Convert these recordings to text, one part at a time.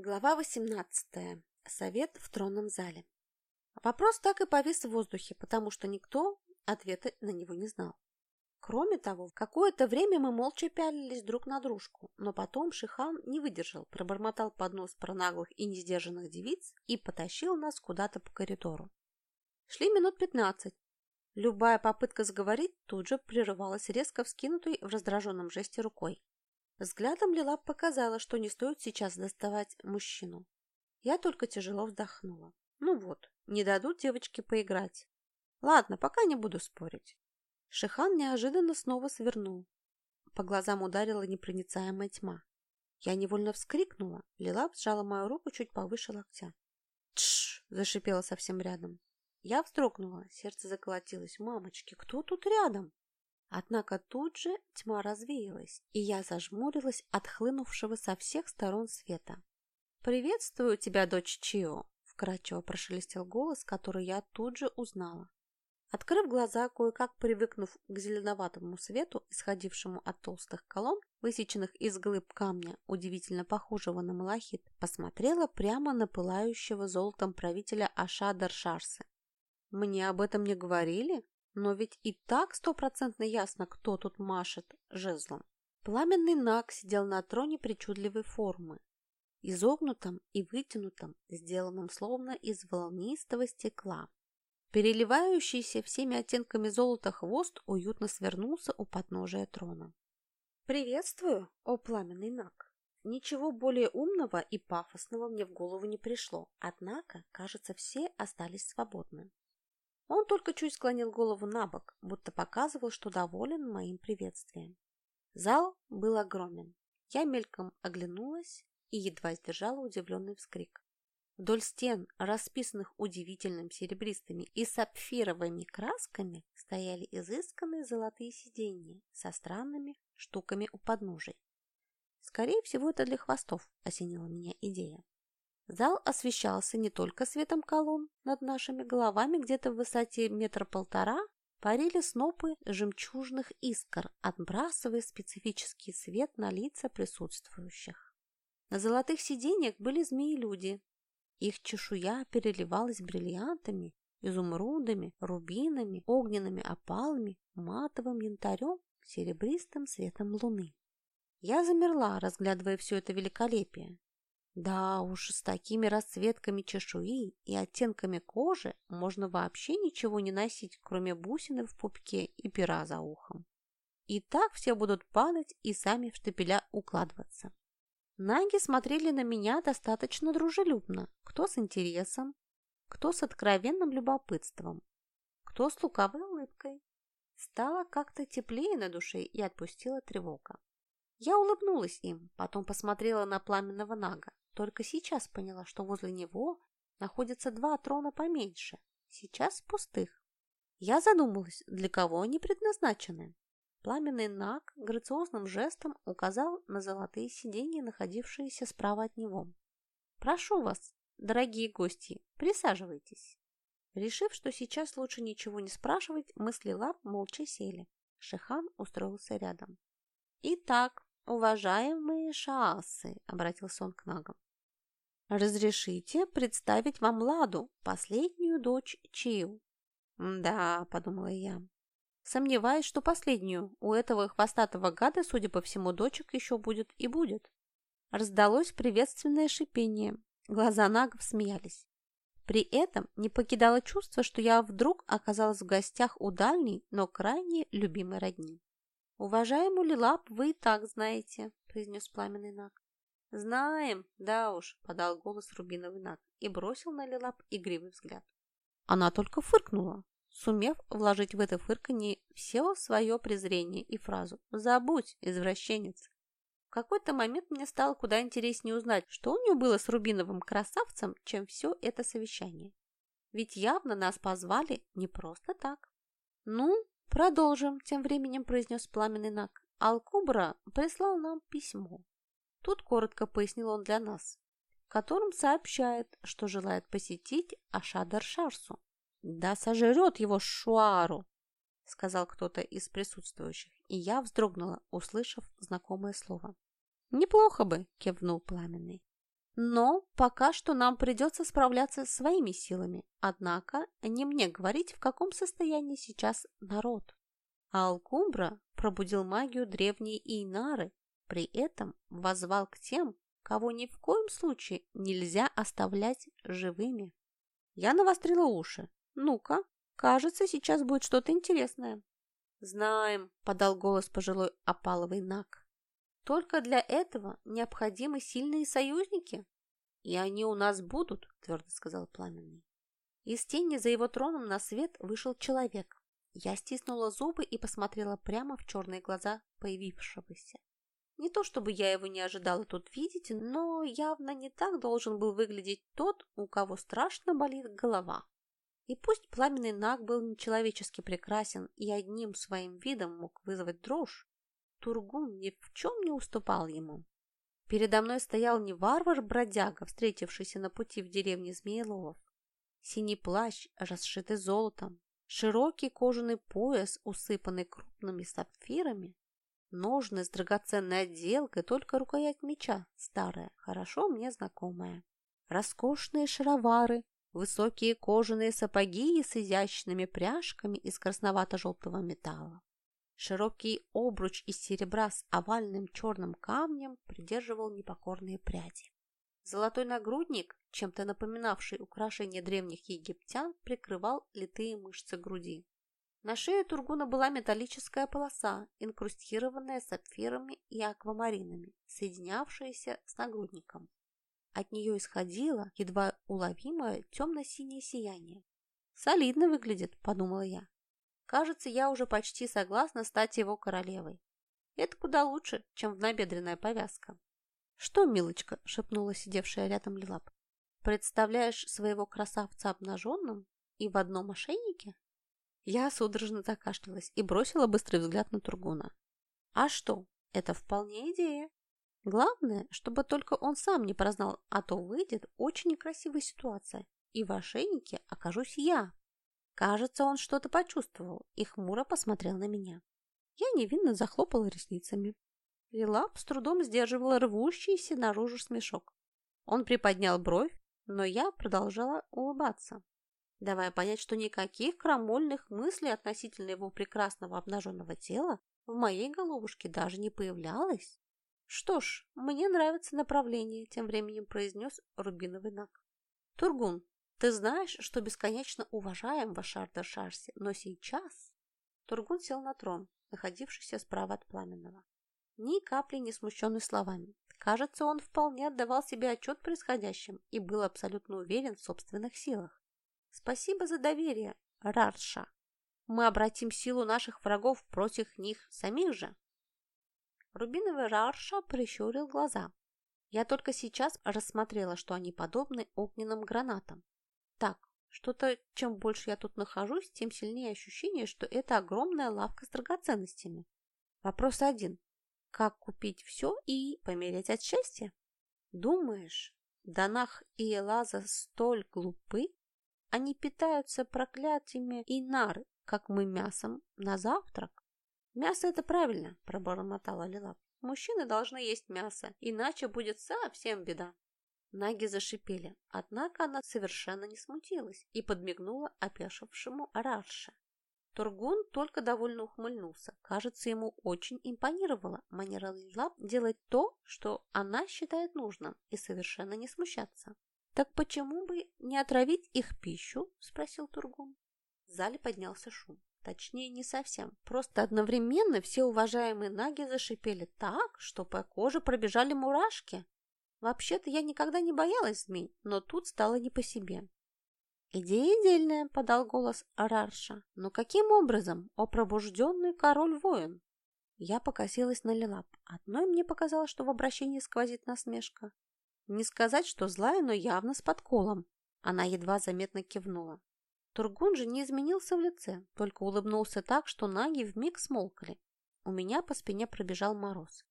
Глава 18. Совет в тронном зале. Вопрос так и повис в воздухе, потому что никто ответа на него не знал. Кроме того, какое-то время мы молча пялились друг на дружку, но потом Шихан не выдержал, пробормотал под нос про наглых и несдержанных девиц и потащил нас куда-то по коридору. Шли минут пятнадцать. Любая попытка заговорить тут же прерывалась резко вскинутой в раздраженном жесте рукой. Взглядом Лила показала, что не стоит сейчас доставать мужчину. Я только тяжело вздохнула. Ну вот, не дадут девочке поиграть. Ладно, пока не буду спорить. Шихан неожиданно снова свернул. По глазам ударила непроницаемая тьма. Я невольно вскрикнула. Лила сжала мою руку чуть повыше локтя. «Тш!» – зашипела совсем рядом. Я вздрогнула, сердце заколотилось. «Мамочки, кто тут рядом?» Однако тут же тьма развеялась, и я зажмурилась от хлынувшего со всех сторон света. «Приветствую тебя, дочь Чио!» – вкрадчиво прошелестел голос, который я тут же узнала. Открыв глаза, кое-как привыкнув к зеленоватому свету, исходившему от толстых колонн, высеченных из глыб камня, удивительно похожего на малахит, посмотрела прямо на пылающего золотом правителя Ашадар Шарсы. «Мне об этом не говорили?» Но ведь и так стопроцентно ясно, кто тут машет жезлом. Пламенный наг сидел на троне причудливой формы, изогнутом и вытянутом, сделанном словно из волнистого стекла. Переливающийся всеми оттенками золота хвост уютно свернулся у подножия трона. «Приветствую, о пламенный наг!» Ничего более умного и пафосного мне в голову не пришло, однако, кажется, все остались свободны. Он только чуть склонил голову на бок, будто показывал, что доволен моим приветствием. Зал был огромен. Я мельком оглянулась и едва сдержала удивленный вскрик. Вдоль стен, расписанных удивительными серебристыми и сапфировыми красками, стояли изысканные золотые сиденья со странными штуками у подножий. Скорее всего, это для хвостов, осенила меня идея. Зал освещался не только светом колонн. Над нашими головами где-то в высоте метра полтора парили снопы жемчужных искр, отбрасывая специфический свет на лица присутствующих. На золотых сиденьях были змеи-люди. Их чешуя переливалась бриллиантами, изумрудами, рубинами, огненными опалами, матовым янтарем, серебристым светом луны. Я замерла, разглядывая все это великолепие. Да уж, с такими расцветками чешуи и оттенками кожи можно вообще ничего не носить, кроме бусины в пупке и пера за ухом. И так все будут падать и сами в штапеля укладываться. Наги смотрели на меня достаточно дружелюбно, кто с интересом, кто с откровенным любопытством, кто с лукавой улыбкой. Стало как-то теплее на душе и отпустила тревога. Я улыбнулась им, потом посмотрела на пламенного нага. Только сейчас поняла, что возле него находятся два трона поменьше, сейчас пустых. Я задумалась, для кого они предназначены. Пламенный наг грациозным жестом указал на золотые сиденья, находившиеся справа от него. «Прошу вас, дорогие гости, присаживайтесь». Решив, что сейчас лучше ничего не спрашивать, мы с Лилап молча сели. Шихан устроился рядом. «Итак, уважаемые шаасы», — обратился он к нагам, «Разрешите представить вам Ладу, последнюю дочь Чиу?» «Да», — подумала я. Сомневаюсь, что последнюю. У этого хвостатого гада, судя по всему, дочек еще будет и будет. Раздалось приветственное шипение. Глаза нагов смеялись. При этом не покидало чувство, что я вдруг оказалась в гостях у дальней, но крайне любимой родни. «Уважаемый Лилап, вы и так знаете», — произнес пламенный наг. «Знаем, да уж», — подал голос рубиновый наг и бросил на Лилап игривый взгляд. Она только фыркнула, сумев вложить в это фырканье все свое презрение и фразу «Забудь, извращенец». В какой-то момент мне стало куда интереснее узнать, что у нее было с рубиновым красавцем, чем все это совещание. Ведь явно нас позвали не просто так. «Ну, продолжим», — тем временем произнес пламенный наг. Алкубра прислал нам письмо. Тут коротко пояснил он для нас, в котором сообщает, что желает посетить Ашадар-Шарсу. «Да сожрет его Шуару!» — сказал кто-то из присутствующих, и я вздрогнула, услышав знакомое слово. «Неплохо бы!» — кивнул Пламенный. Но пока что нам придется справляться своими силами. Однако не мне говорить, в каком состоянии сейчас народ. А Алкумбра пробудил магию древней Инары, при этом возвал к тем, кого ни в коем случае нельзя оставлять живыми. Я навострила уши. Ну-ка, кажется, сейчас будет что-то интересное. «Знаем», — подал голос пожилой опаловый наг. «Только для этого необходимы сильные союзники». «И они у нас будут», — твердо сказал Пламенный. Из тени за его троном на свет вышел человек. Я стиснула зубы и посмотрела прямо в черные глаза появившегося. Не то чтобы я его не ожидала тут видеть, но явно не так должен был выглядеть тот, у кого страшно болит голова. И пусть пламенный наг был нечеловечески прекрасен и одним своим видом мог вызвать дрожь, Тургун ни в чем не уступал ему. Передо мной стоял не варвар-бродяга, встретившийся на пути в деревне Змееловов. Синий плащ, расшитый золотом, широкий кожаный пояс, усыпанный крупными сапфирами, ножны с драгоценной отделкой, только рукоять меча, старая, хорошо мне знакомая. Роскошные шаровары, высокие кожаные сапоги с изящными пряжками из красновато-желтого металла. Широкий обруч из серебра с овальным черным камнем придерживал непокорные пряди. Золотой нагрудник, чем-то напоминавший украшение древних египтян, прикрывал литые мышцы груди. На шее Тургуна была металлическая полоса, инкрустированная сапфирами и аквамаринами, соединявшаяся с нагрудником. От нее исходило едва уловимое темно-синее сияние. «Солидно выглядит», — подумала я. «Кажется, я уже почти согласна стать его королевой. Это куда лучше, чем набедренная повязка». «Что, милочка?» — шепнула сидевшая рядом Лилап. «Представляешь своего красавца обнаженным и в одном ошейнике?» Я судорожно закашлялась и бросила быстрый взгляд на Тургуна. «А что? Это вполне идея. Главное, чтобы только он сам не прознал, а то выйдет очень некрасивая ситуация, и в ошейнике окажусь я. Кажется, он что-то почувствовал и хмуро посмотрел на меня. Я невинно захлопала ресницами. Лилап с трудом сдерживала рвущийся наружу смешок. Он приподнял бровь, но я продолжала улыбаться, давая понять, что никаких крамольных мыслей относительно его прекрасного обнаженного тела в моей головушке даже не появлялось. «Что ж, мне нравится направление», – тем временем произнес Рубиновый Наг. «Тургун, ты знаешь, что бесконечно уважаем Вашарда Шарси, но сейчас...» Тургун сел на трон, находившийся справа от Пламенного. Ни капли не смущенный словами. Кажется, он вполне отдавал себе отчет происходящем и был абсолютно уверен в собственных силах. «Спасибо за доверие, Рарша. Мы обратим силу наших врагов против них самих же». Рубиновый Рарша прищурил глаза. Я только сейчас рассмотрела, что они подобны огненным гранатам. Так, что-то, чем больше я тут нахожусь, тем сильнее ощущение, что это огромная лавка с драгоценностями. Вопрос один. Как купить все и помереть от счастья? Думаешь, Данах и Элаза столь глупы? Они питаются проклятиями и нар, как мы мясом на завтрак? «Мясо – это правильно», – пробормотала Лилап. «Мужчины должны есть мясо, иначе будет совсем беда». Наги зашипели, однако она совершенно не смутилась и подмигнула опешившему Арарше. Тургун только довольно ухмыльнулся. Кажется, ему очень импонировала манера Лилап делать то, что она считает нужным, и совершенно не смущаться. «Так почему бы не отравить их пищу?» – спросил Тургун. В зале поднялся шум. Точнее, не совсем. Просто одновременно все уважаемые наги зашипели так, что по коже пробежали мурашки. Вообще-то я никогда не боялась змей, но тут стало не по себе. «Идея дельная», — подал голос Арарша. «Но каким образом, о пробужденный король-воин?» Я покосилась на Лилап. Одной мне показалось, что в обращении сквозит насмешка. Не сказать, что злая, но явно с подколом. Она едва заметно кивнула. Тургун же не изменился в лице, только улыбнулся так, что наги вмиг смолкли. У меня по спине пробежал мороз.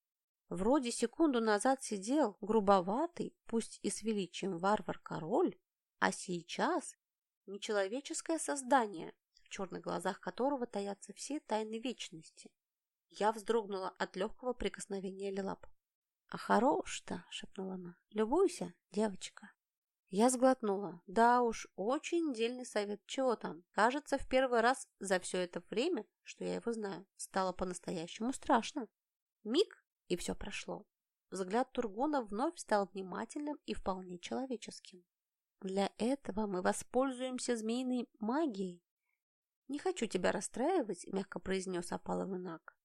Вроде секунду назад сидел грубоватый, пусть и с величием варвар-король, а сейчас нечеловеческое создание, в черных глазах которого таятся все тайны вечности. Я вздрогнула от легкого прикосновения Лилап. А хорош-то, шепнула она. Любуйся, девочка. Я сглотнула. Да уж, очень дельный совет. Чего там? Кажется, в первый раз за все это время, что я его знаю, стало по-настоящему страшно. Миг, и все прошло. Взгляд Тургуна вновь стал внимательным и вполне человеческим. Для этого мы воспользуемся змеиной магией. Не хочу тебя расстраивать, мягко произнес опаловый наг.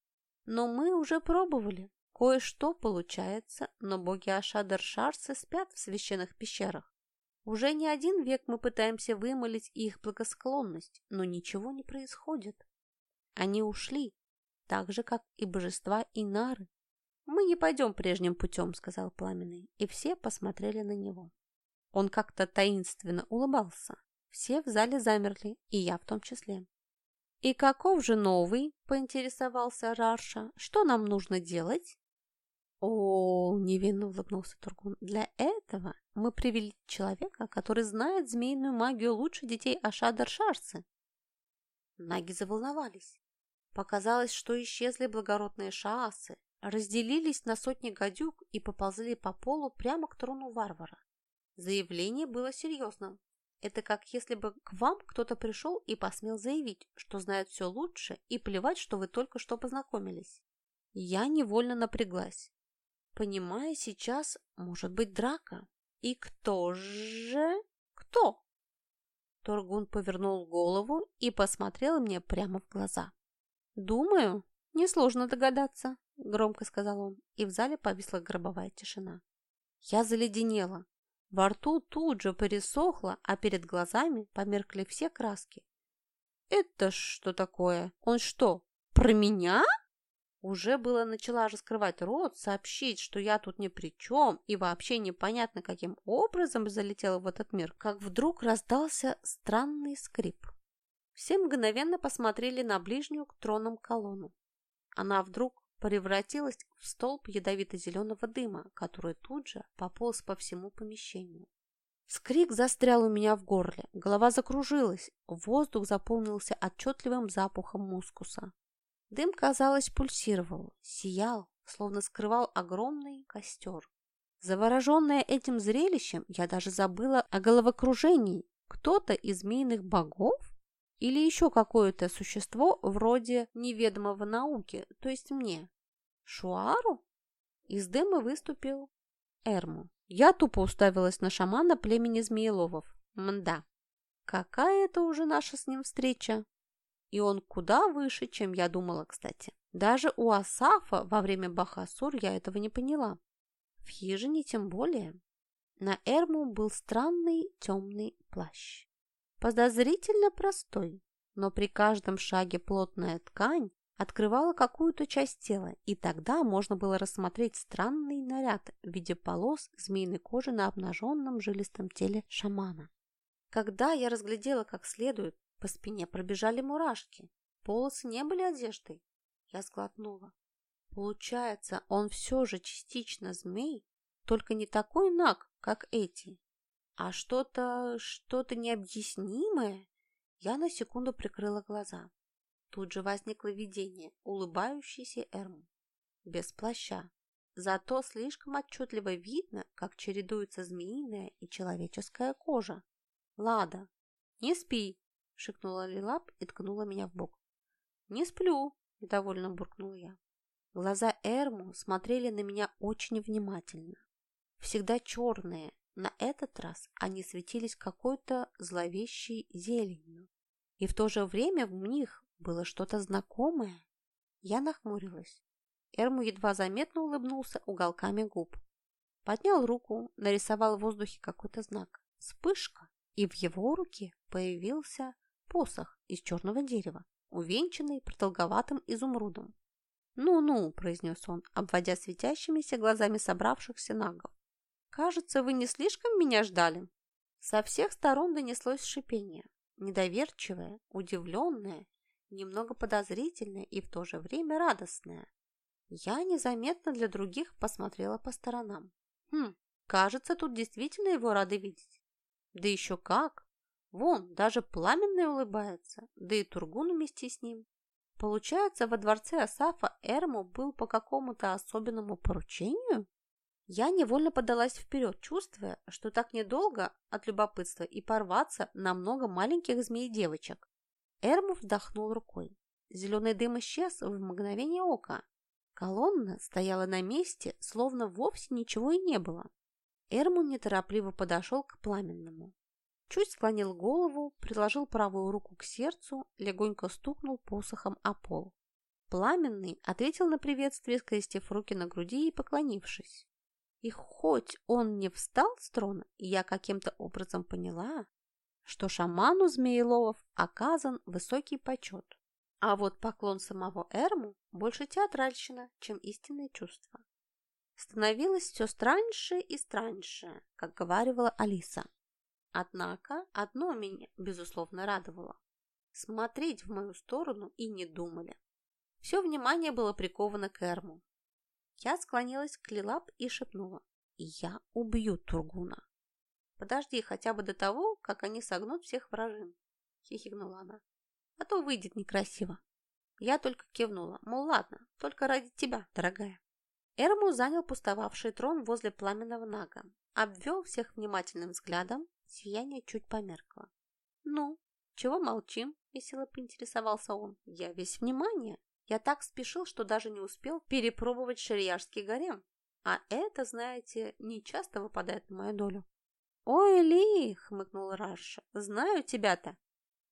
Но мы уже пробовали. Кое-что получается, но боги Ашадar-Шарсы спят в священных пещерах. Уже не один век мы пытаемся вымолить их благосклонность, но ничего не происходит. Они ушли, так же, как и божества Инары. «Мы не пойдем прежним путем», — сказал Пламенный, и все посмотрели на него. Он как-то таинственно улыбался. Все в зале замерли, и я в том числе. «И каков же новый?» — поинтересовался Рарша. «Что нам нужно делать?» «О, — невинно улыбнулся Тургун, — для этого мы привели человека, который знает змеиную магию лучше детей Ашадар-Шарцы». Наги заволновались. Показалось, что исчезли благородные шаасы, разделились на сотни гадюк и поползли по полу прямо к трону варвара. Заявление было серьезным. Это как если бы к вам кто-то пришел и посмел заявить, что знает все лучше, и плевать, что вы только что познакомились. Я невольно напряглась понимая сейчас, может быть, драка. И кто же? Кто? Торгун повернул голову и посмотрел мне прямо в глаза. «Думаю, несложно догадаться», — громко сказал он, и в зале повисла гробовая тишина. Я заледенела. Во рту тут же пересохло, а перед глазами померкли все краски. «Это что такое? Он что, про меня?» Уже было начала раскрывать рот, сообщить, что я тут ни при чем и вообще непонятно, каким образом залетела в этот мир, как вдруг раздался странный скрип. Все мгновенно посмотрели на ближнюю к тронам колонну. Она вдруг превратилась в столб ядовито-зеленого дыма, который тут же пополз по всему помещению. Скрик застрял у меня в горле, голова закружилась, воздух заполнился отчетливым запахом мускуса. Дым, казалось, пульсировал, сиял, словно скрывал огромный костер. Завороженная этим зрелищем, я даже забыла о головокружении. Кто-то из змеиных богов? Или еще какое-то существо вроде неведомого науки, то есть мне? Шуару? Из дыма выступил Эрму. Я тупо уставилась на шамана племени Змееловов. Мда. Какая это уже наша с ним встреча? И он куда выше, чем я думала, кстати. Даже у Асафа во время Бахасур я этого не поняла. В хижине тем более. На Эрму был странный темный плащ. Подозрительно простой, но при каждом шаге плотная ткань открывала какую-то часть тела, и тогда можно было рассмотреть странный наряд в виде полос змеиной кожи на обнаженном жилистом теле шамана. Когда я разглядела как следует, по спине пробежали мурашки. Полосы не были одеждой. Я сглотнула. Получается, он все же частично змей, только не такой наг, как эти, а что-то, что-то необъяснимое. Я на секунду прикрыла глаза. Тут же возникло видение, улыбающийся Эрм. Без плаща. Зато слишком отчетливо видно, как чередуется змеиная и человеческая кожа. Лада, не спи, шикнула Лилап и ткнула меня в бок. «Не сплю», – недовольно буркнула я. Глаза Эрму смотрели на меня очень внимательно. Всегда черные, на этот раз они светились какой-то зловещей зеленью. И в то же время в них было что-то знакомое. Я нахмурилась. Эрму едва заметно улыбнулся уголками губ. Поднял руку, нарисовал в воздухе какой-то знак. Вспышка, и в его руке появился посох из черного дерева, увенчанный продолговатым изумрудом. «Ну-ну», – произнес он, обводя светящимися глазами собравшихся нагов. «Кажется, вы не слишком меня ждали?» Со всех сторон донеслось шипение, недоверчивое, удивленное, немного подозрительное и в то же время радостное. Я незаметно для других посмотрела по сторонам. Хм, кажется, тут действительно его рады видеть. Да еще как! Вон, даже Пламенный улыбается, да и Тургун вместе с ним. Получается, во дворце Асафа Эрму был по какому-то особенному поручению? Я невольно подалась вперед, чувствуя, что так недолго от любопытства и порваться на много маленьких змей-девочек. Эрму вдохнул рукой. Зеленый дым исчез в мгновение ока. Колонна стояла на месте, словно вовсе ничего и не было. Эрмун неторопливо подошел к пламенному. Чуть склонил голову, приложил правую руку к сердцу, легонько стукнул посохом о пол. Пламенный ответил на приветствие, скрестив руки на груди и поклонившись. И хоть он не встал с трона, я каким-то образом поняла, что шаману Змееловов оказан высокий почет. А вот поклон самого Эрму больше театральщина, чем истинные чувства. Становилось все страньше и страньше, как говорила Алиса. Однако одно меня, безусловно, радовало. Смотреть в мою сторону и не думали. Все внимание было приковано к Эрму. Я склонилась к Лилап и шепнула. «Я убью Тургуна». «Подожди хотя бы до того, как они согнут всех вражин», — хихикнула она. «А то выйдет некрасиво». Я только кивнула, мол, ладно, только ради тебя, дорогая. Эрму занял пустовавший трон возле пламенного нага, обвел всех внимательным взглядом, сияние чуть померкло. «Ну, чего молчим?» – весело поинтересовался он. «Я весь внимание». Я так спешил, что даже не успел перепробовать ширияжский гарем. А это, знаете, не часто выпадает на мою долю. «Ой, Ли!» — хмыкнул Раша. «Знаю тебя-то.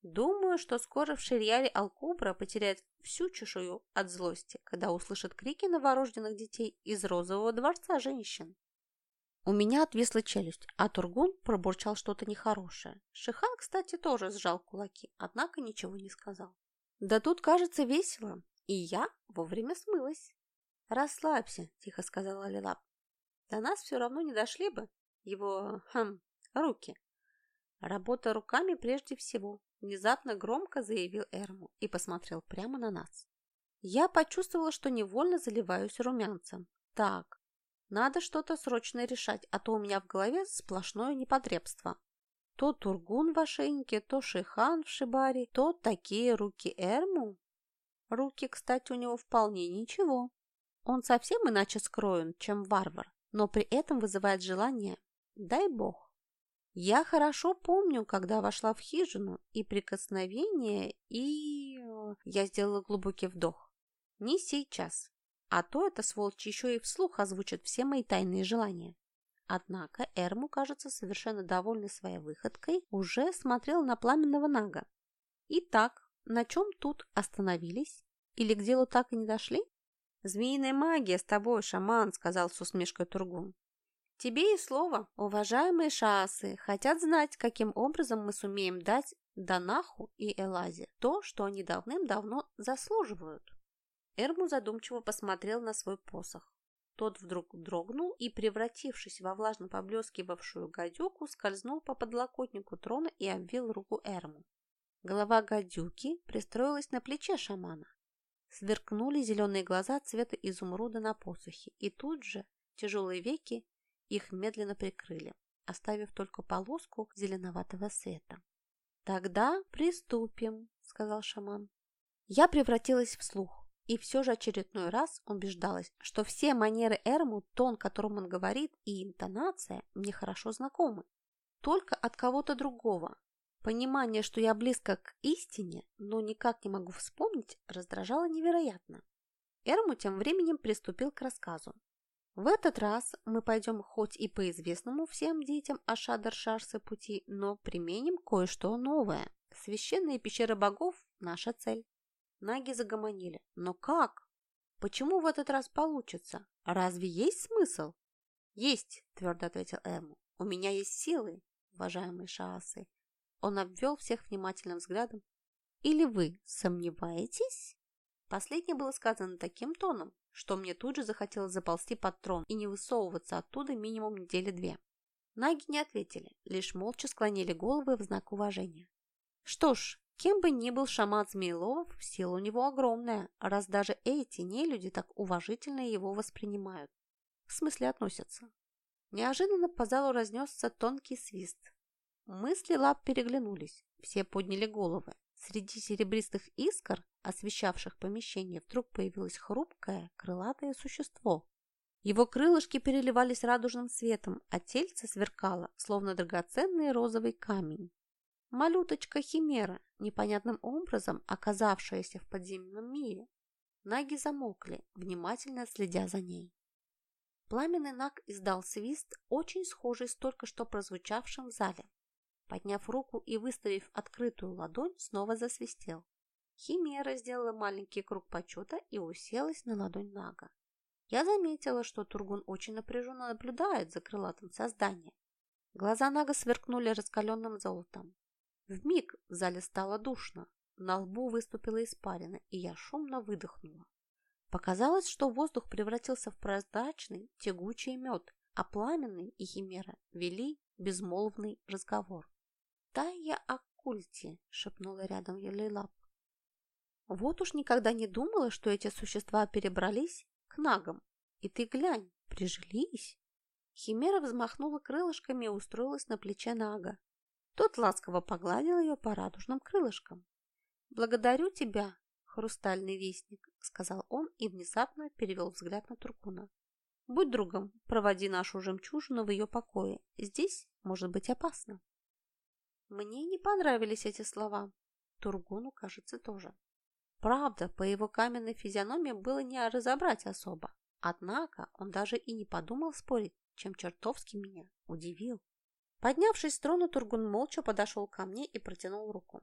Думаю, что скоро в Ширьяре Алкубра потеряет всю чешую от злости, когда услышит крики новорожденных детей из розового дворца женщин». У меня отвисла челюсть, а Тургун пробурчал что-то нехорошее. Шихан, кстати, тоже сжал кулаки, однако ничего не сказал. «Да тут, кажется, весело. И я вовремя смылась. «Расслабься», – тихо сказала Лилап. «До нас все равно не дошли бы его, хм, руки». «Работа руками прежде всего», – внезапно громко заявил Эрму и посмотрел прямо на нас. Я почувствовала, что невольно заливаюсь румянцем. «Так, надо что-то срочно решать, а то у меня в голове сплошное непотребство. То Тургун в ошейнике, то Шихан в Шибаре, то такие руки Эрму. Руки, кстати, у него вполне ничего. Он совсем иначе скроен, чем варвар, но при этом вызывает желание «дай бог». Я хорошо помню, когда вошла в хижину, и прикосновение, и... Я сделала глубокий вдох. Не сейчас. А то эта сволочь еще и вслух озвучит все мои тайные желания. Однако Эрму, кажется, совершенно довольный своей выходкой, уже смотрел на пламенного Нага. Итак, на чем тут остановились? Или к делу так и не дошли? Змеиная магия с тобой, шаман, сказал с усмешкой Тургун. Тебе и слово, уважаемые шаасы, хотят знать, каким образом мы сумеем дать Данаху и Элазе то, что они давным-давно заслуживают. Эрму задумчиво посмотрел на свой посох. Тот вдруг дрогнул и, превратившись во влажно поблескивавшую гадюку, скользнул по подлокотнику трона и обвил руку Эрму. Голова гадюки пристроилась на плече шамана. Сверкнули зеленые глаза цвета изумруда на посохе, и тут же тяжелые веки их медленно прикрыли, оставив только полоску зеленоватого света. «Тогда приступим», — сказал шаман. Я превратилась в слух, и все же очередной раз убеждалась, что все манеры Эрму, тон, которым он говорит, и интонация мне хорошо знакомы. Только от кого-то другого, Понимание, что я близко к истине, но никак не могу вспомнить, раздражало невероятно. Эрму тем временем приступил к рассказу. В этот раз мы пойдем хоть и по известному всем детям Ашадар-Шарсы пути, но применим кое-что новое. Священные пещеры богов – наша цель. Наги загомонили. Но как? Почему в этот раз получится? Разве есть смысл? Есть, твердо ответил Эрму. У меня есть силы, уважаемые шаасы. Он обвел всех внимательным взглядом. «Или вы сомневаетесь?» Последнее было сказано таким тоном, что мне тут же захотелось заползти под трон и не высовываться оттуда минимум недели две. Наги не ответили, лишь молча склонили головы в знак уважения. Что ж, кем бы ни был шаман Змеелов, сила у него огромная, раз даже эти нелюди так уважительно его воспринимают. В смысле относятся. Неожиданно по залу разнесся тонкий свист, Мысли лап переглянулись, все подняли головы. Среди серебристых искр, освещавших помещение, вдруг появилось хрупкое, крылатое существо. Его крылышки переливались радужным светом, а тельце сверкало, словно драгоценный розовый камень. Малюточка-химера, непонятным образом оказавшаяся в подземном мире. Наги замокли, внимательно следя за ней. Пламенный наг издал свист, очень схожий с только что прозвучавшим в зале. Подняв руку и выставив открытую ладонь, снова засвистел. Химера сделала маленький круг почета и уселась на ладонь Нага. Я заметила, что Тургун очень напряженно наблюдает за крылатым созданием. Глаза Нага сверкнули раскаленным золотом. Вмиг в зале стало душно, на лбу выступила испарина, и я шумно выдохнула. Показалось, что воздух превратился в прозрачный, тягучий мед, а пламенный и химера вели безмолвный разговор. «Тайя о культе», — шепнула рядом Елейлап. Вот уж никогда не думала, что эти существа перебрались к нагам. И ты глянь, прижились. Химера взмахнула крылышками и устроилась на плече Нага. Тот ласково погладил ее по радужным крылышкам. «Благодарю тебя, хрустальный вестник», — сказал он и внезапно перевел взгляд на Туркуна. «Будь другом, проводи нашу жемчужину в ее покое. Здесь может быть опасно». Мне не понравились эти слова. Тургуну, кажется, тоже. Правда, по его каменной физиономии было не разобрать особо. Однако он даже и не подумал спорить, чем чертовски меня удивил. Поднявшись с трона, Тургун молча подошел ко мне и протянул руку.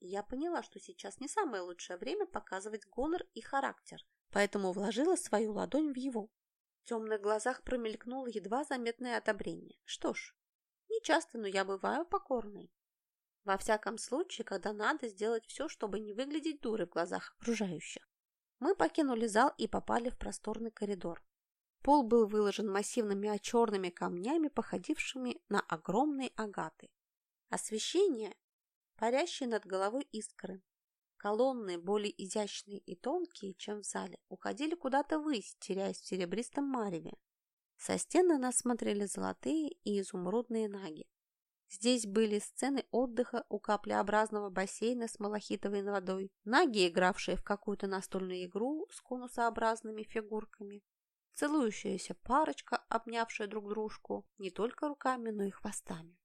Я поняла, что сейчас не самое лучшее время показывать гонор и характер, поэтому вложила свою ладонь в его. В темных глазах промелькнуло едва заметное одобрение. Что ж, не часто, но я бываю покорной. Во всяком случае, когда надо сделать все, чтобы не выглядеть дурой в глазах окружающих. Мы покинули зал и попали в просторный коридор. Пол был выложен массивными черными камнями, походившими на огромные агаты. Освещение – парящие над головой искры. Колонны, более изящные и тонкие, чем в зале, уходили куда-то ввысь, теряясь в серебристом мареве. Со стен на нас смотрели золотые и изумрудные наги. Здесь были сцены отдыха у каплеобразного бассейна с малахитовой водой, наги, игравшие в какую-то настольную игру с конусообразными фигурками, целующаяся парочка, обнявшая друг дружку не только руками, но и хвостами.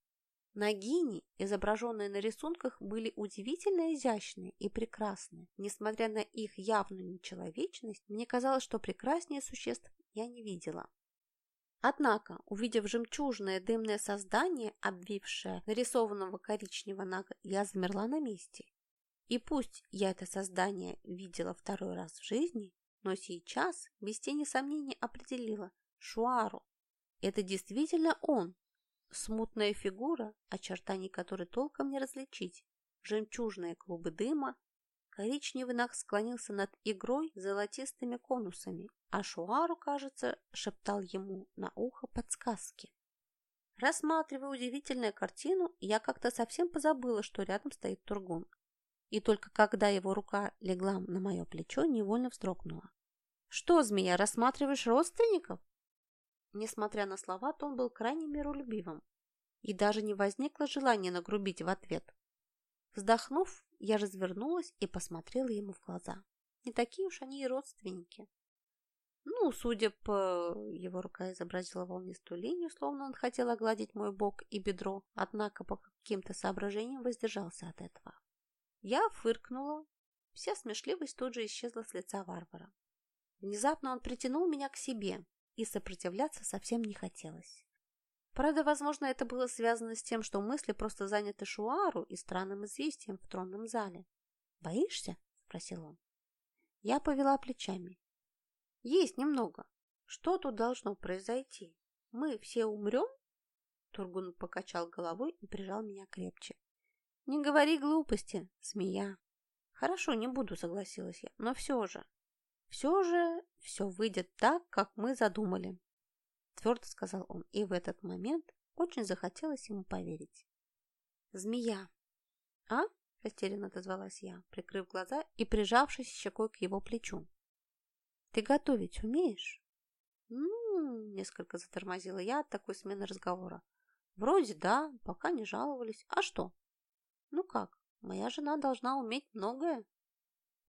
Нагини, изображенные на рисунках, были удивительно изящные и прекрасные. Несмотря на их явную нечеловечность, мне казалось, что прекраснее существ я не видела. Однако, увидев жемчужное дымное создание, обвившее нарисованного коричневого нага, я замерла на месте. И пусть я это создание видела второй раз в жизни, но сейчас, без тени сомнений, определила Шуару. Это действительно он. Смутная фигура, очертаний которой толком не различить, жемчужные клубы дыма, Коричневый наг склонился над игрой золотистыми конусами, а Шуару, кажется, шептал ему на ухо подсказки. Рассматривая удивительную картину, я как-то совсем позабыла, что рядом стоит Тургун. И только когда его рука легла на мое плечо, невольно вздрогнула. «Что, змея, рассматриваешь родственников?» Несмотря на слова, он был крайне миролюбивым, и даже не возникло желания нагрубить в ответ. Вздохнув, я развернулась и посмотрела ему в глаза. Не такие уж они и родственники. Ну, судя по... Его рука изобразила волнистую линию, словно он хотел огладить мой бок и бедро, однако по каким-то соображениям воздержался от этого. Я фыркнула. Вся смешливость тут же исчезла с лица варвара. Внезапно он притянул меня к себе, и сопротивляться совсем не хотелось. Правда, возможно, это было связано с тем, что мысли просто заняты Шуару и странным известием в тронном зале. «Боишься?» – спросил он. Я повела плечами. «Есть немного. Что тут должно произойти? Мы все умрем?» Тургун покачал головой и прижал меня крепче. «Не говори глупости, змея». «Хорошо, не буду», — согласилась я, — «но все же, все же все выйдет так, как мы задумали твердо сказал он, и в этот момент очень захотелось ему поверить. «Змея!» «А?» – растерянно отозвалась я, прикрыв глаза и прижавшись щекой к его плечу. «Ты готовить умеешь?» «М-м-м», несколько затормозила я от такой смены разговора. «Вроде да, пока не жаловались. А что?» «Ну как, моя жена должна уметь многое».